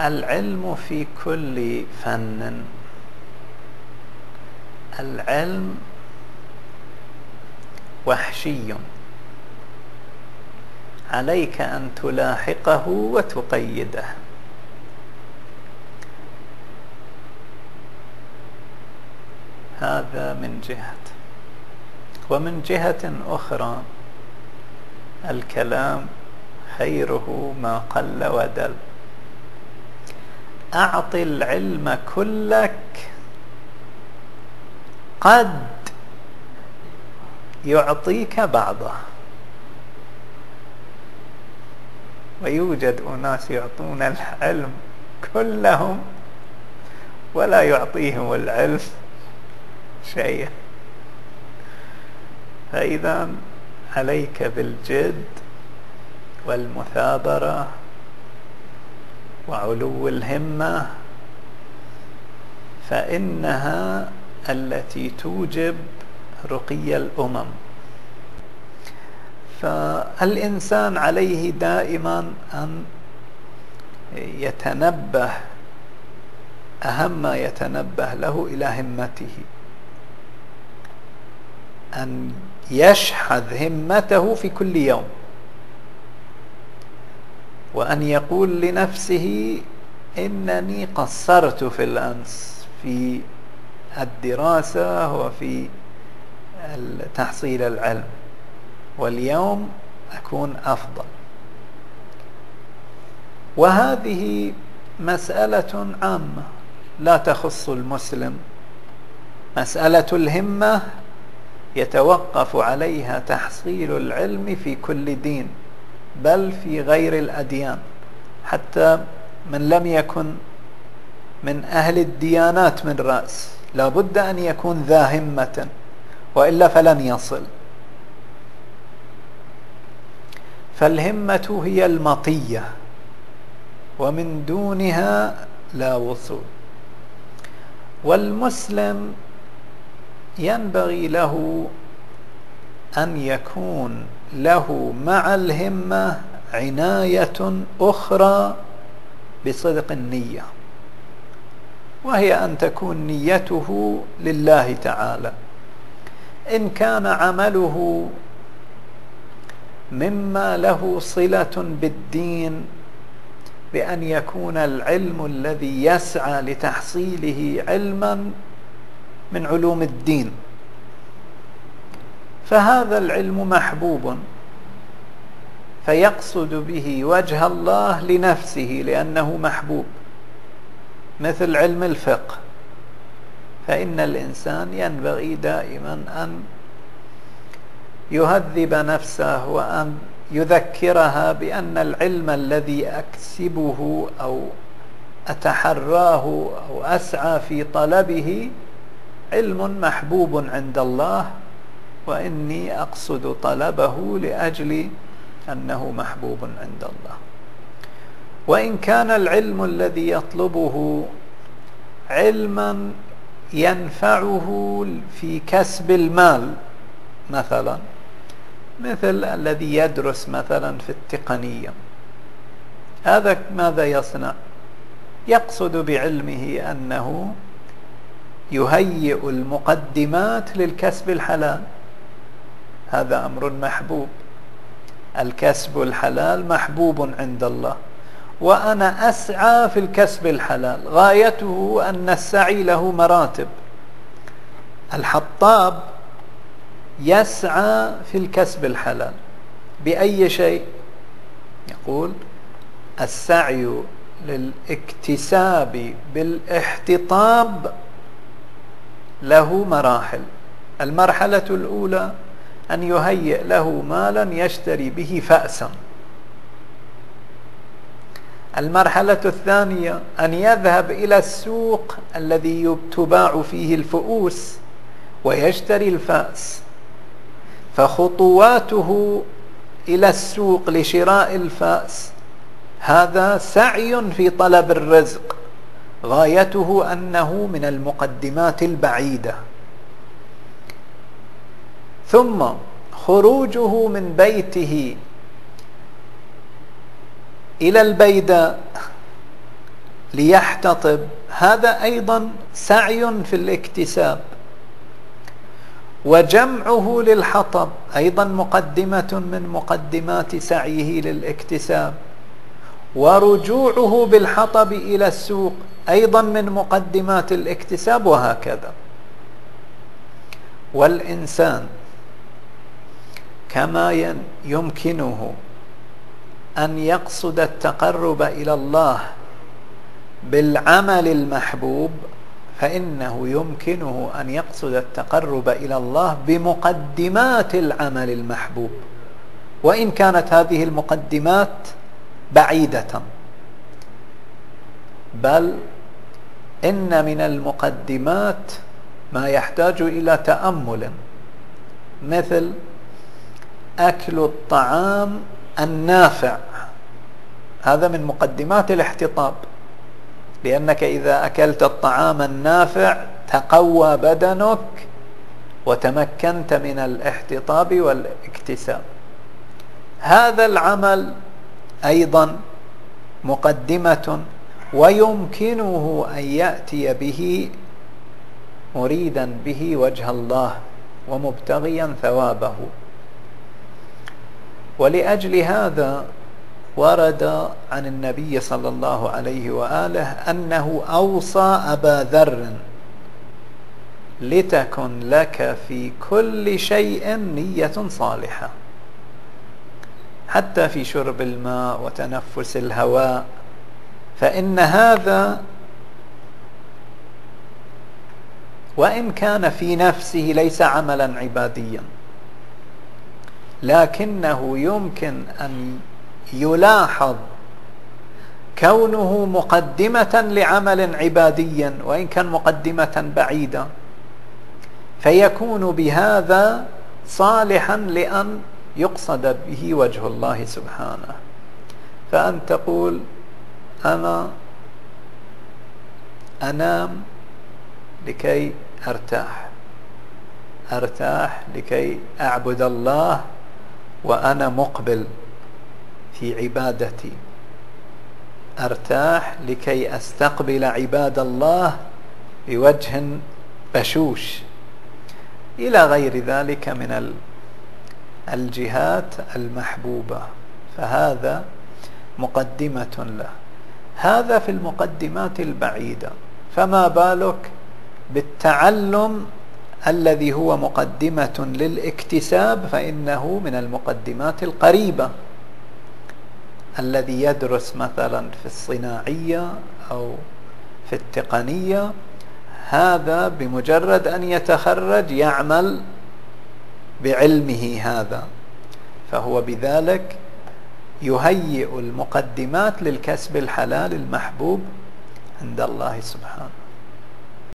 العلم في كل فن. العلم وحشي. عليك أن تلاحقه وتقيده. هذا من جهة. ومن جهة أخرى الكلام خيره ما قل ودل. أعط العلم كلك قد يعطيك بعضه. ويوجد أناس يعطون العلم كلهم ولا يعطيهم العلم شيئا فإذا عليك بالجد والمثابرة وعلو الهمة فإنها التي توجب رقي الأمم. فالإنسان عليه دائما أن يتنبه أهم ما يتنبه له إلى همته. أن يشحذ همته في كل يوم. وأن يقول لنفسه إنني قصرت في الأمس في الدراسة وفي تحصيل العلم. واليوم أكون أفضل. وهذه مسألة عامة لا تخص المسلم. مسألة الهمة يتوقف عليها تحصيل العلم في كل دين. بل في غير الأديان. حتى من لم يكن من أهل الديانات من رأس لا بد أن يكون ذا همة وإلا فلن يصل. فالهمة هي المطية ومن دونها لا وصول. والمسلم ينبغي له أن يكون له مع الهمة عناية أخرى بصدق النية وهي أن تكون نيته لله تعالى. إن كان عمله مما له صلة بالدين بأن يكون العلم الذي يسعى لتحصيله علما من علوم الدين. فهذا العلم محبوب. فيقصد به وجه الله لنفسه لأنه محبوب. مثل علم الفقه. فإن الإنسان ينبغي دائما أن يهذب نفسه وأن يذكرها بأن العلم الذي أكسبه أو أتحراه أو أسعى في طلبه علم محبوب عند الله. وإني أقصد طلبه لأجل أنه محبوب عند الله. وإن كان العلم الذي يطلبه علما ينفعه في كسب المال مثلا مثل الذي يدرس مثلا في التقنية هذا ماذا يصنع؟ يقصد بعلمه أنه يهيئ المقدمات للكسب الحلال. هذا أمر محبوب. الكسب الحلال محبوب عند الله. وأنا أسعى في الكسب الحلال. غايته أن السعي له مراتب. الحطاب يسعى في الكسب الحلال. بأي شيء؟ يقول السعي للاكتساب بالاحتطاب له مراحل. المرحلة الأولى أن يهيئ له مالا يشتري به فأسا. المرحلة الثانية أن يذهب إلى السوق الذي تباع فيه الفؤوس ويشتري الفأس. فخطواته إلى السوق لشراء الفأس. هذا سعي في طلب الرزق. غايته أنه من المقدمات البعيدة. ثم خروجه من بيته إلى البيداء ليحتطب. هذا أيضا سعي في الاكتساب. وجمعه للحطب أيضا مقدمة من مقدمات سعيه للاكتساب. ورجوعه بالحطب إلى السوق أيضا من مقدمات الاكتساب وهكذا. والإنسان كما يمكنه أن يقصد التقرب إلى الله بالعمل المحبوب فإنه يمكنه أن يقصد التقرب إلى الله بمقدمات العمل المحبوب. وإن كانت هذه المقدمات بعيدة بل إن من المقدمات ما يحتاج إلى تأمل مثل أكل الطعام النافع. هذا من مقدمات الاحتطاب. لأنك إذا أكلت الطعام النافع تقوى بدنك وتمكنت من الاحتطاب والاكتساب. هذا العمل أيضا مقدمة ويمكنه أن يأتي به مريدا به وجه الله ومبتغيا ثوابه. ولأجل هذا ورد عن النبي صلى الله عليه وآله أنه أوصى أبا ذر لتكن لك في كل شيء نية صالحة حتى في شرب الماء وتنفس الهواء فإن هذا وإن كان في نفسه ليس عملا عباديا. لكنه يمكن أن يلاحظ كونه مقدمة لعمل عبادي وإن كان مقدمة بعيدة فيكون بهذا صالحا لأن يقصد به وجه الله سبحانه. فأن تقول أنا أنام لكي أرتاح. أرتاح لكي أعبد الله وأنا مقبل في عبادتي. أرتاح لكي أستقبل عباد الله بوجه بشوش. إلى غير ذلك من الجهات المحبوبة. فهذا مقدمة له. هذا في المقدمات البعيدة. فما بالك بالتعلم الذي هو مقدمة للاكتساب فإنه من المقدمات القريبة. الذي يدرس مثلا في الصناعية أو في التقنية هذا بمجرد أن يتخرج يعمل بعلمه هذا. فهو بذلك يهيئ المقدمات للكسب الحلال المحبوب عند الله سبحانه.